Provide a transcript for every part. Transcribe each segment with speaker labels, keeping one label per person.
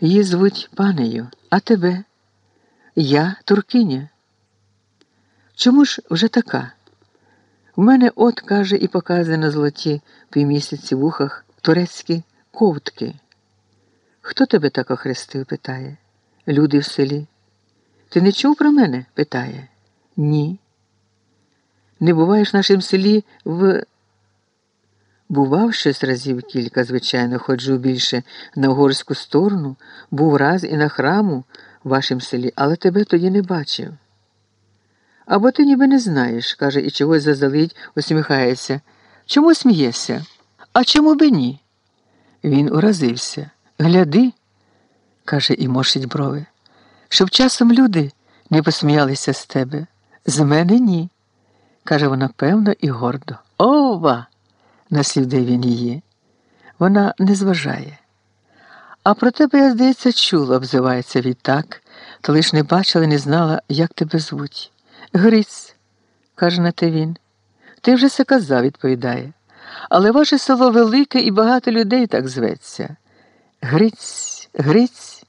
Speaker 1: Її звуть панею, а тебе? Я туркиня. Чому ж вже така? У мене от каже і показує на золоті півмісяці в ухах турецькі ковтки. Хто тебе так охрестив? питає. Люди в селі. Ти не чув про мене? питає. Ні. Не буваєш в нашому селі в. Бував щось разів кілька, звичайно, ходжу більше на угорську сторону, був раз і на храму в вашому селі, але тебе тоді не бачив. Або ти ніби не знаєш, каже, і чогось зазалить, усміхається. Чому смієшся? А чому би ні? Він уразився. Гляди, каже і морщить брови, щоб часом люди не посміялися з тебе. З мене ні, каже вона певно і гордо. Ова! Наслідує він її. Вона не зважає. А про тебе, я, здається, чула, обзивається відтак, то лиш не бачила, не знала, як тебе звуть. Гриць, каже на те він. Ти вже все казав, відповідає. Але ваше село велике і багато людей так зветься. Гриць, Гриць,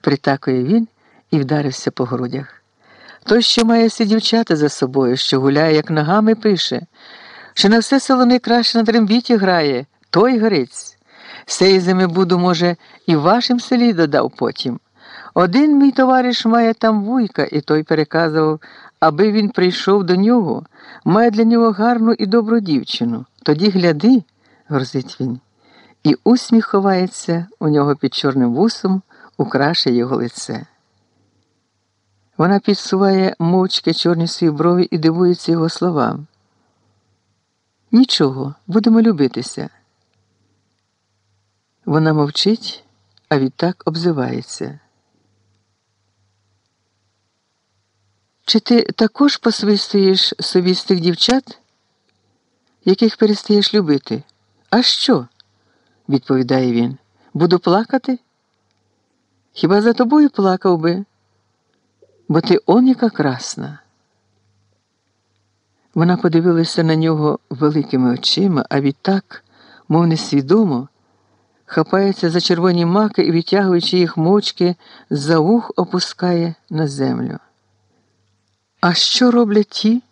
Speaker 1: притакує він і вдарився по грудях. Той, що має всі дівчата за собою, що гуляє, як ногами пише, що на все село найкраще на трембіті грає, той Гриць. Сей зими буду, може, і в вашім селі додав потім. Один мій товариш має там вуйка, і той переказував, аби він прийшов до нього, має для нього гарну і добру дівчину. Тоді гляди, грозить він, і усміх ховається у нього під чорним вусом, украшує його лице. Вона підсуває мовчки чорні свої брові і дивується його словам. Нічого, будемо любитися. Вона мовчить, а відтак обзивається. Чи ти також посвистуєш собі з тих дівчат, яких перестаєш любити? А що? відповідає він. Буду плакати? Хіба за тобою плакав би? Бо ти он яка красна. Вона подивилася на нього великими очима, а відтак, мов несвідомо, хапається за червоні маки і, відтягуючи їх мочки, за ух опускає на землю. А що роблять ті,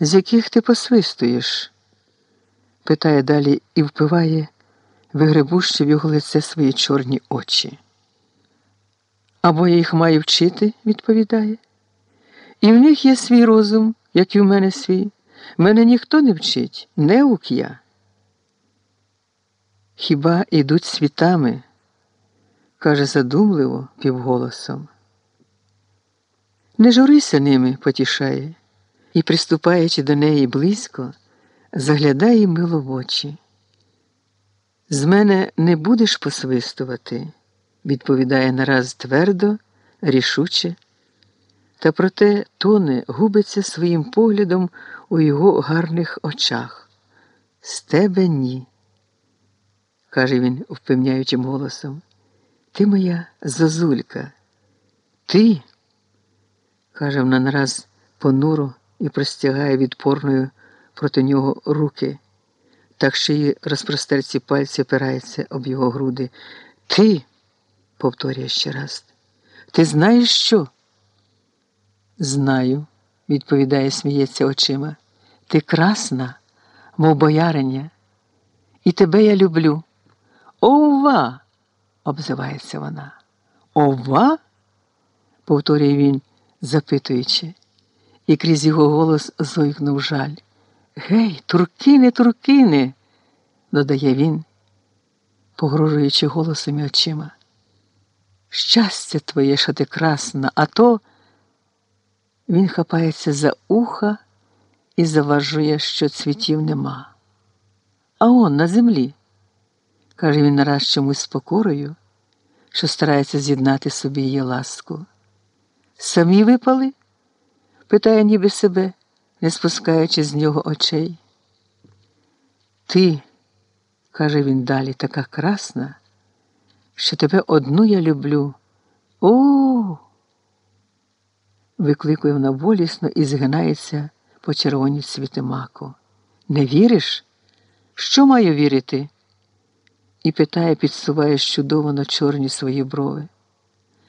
Speaker 1: з яких ти посвистуєш? питає далі і впиває, вигребущи в його лице свої чорні очі. Або я їх маю вчити, відповідає. І в них є свій розум, як і в мене свій. Мене ніхто не вчить, не ук я. Хіба ідуть світами? каже задумливо півголосом. Не журися ними, потішає, і, приступаючи до неї близько, заглядає мило в очі. З мене не будеш посвистувати, відповідає нараз твердо, рішуче, та проте тоне губиться своїм поглядом у його гарних очах. З тебе ні, каже він впевняючим голосом. Ти моя зозулька, ти каже вона нараз понуро і простягає відпорною проти нього руки, так що її розпростерці пальці опираються об його груди. Ти, повторює ще раз, ти знаєш що? Знаю, відповідає, сміється очима. Ти красна, мов бояриня, і тебе я люблю. Ова! обзивається вона. Ова? повторює він запитуючи, і крізь його голос зойкнув жаль. Гей, туркини, туркини, додає він, погрожуючи голосом і очима. Щастя твоє, що ти красна, а то він хапається за уха і заважує, що цвітів нема. А он на землі, каже він нараз чомусь з покорою, що старається з'єднати собі її ласку. Самі випали? питає ніби себе, не спускаючи з нього очей. Ти, каже він далі, така красна, що тебе одну я люблю. О. Викликує вона болісно і згинається по червоній цвіти маку. Не віриш? Що маю вірити? і питає, підсуває на чорні свої брови.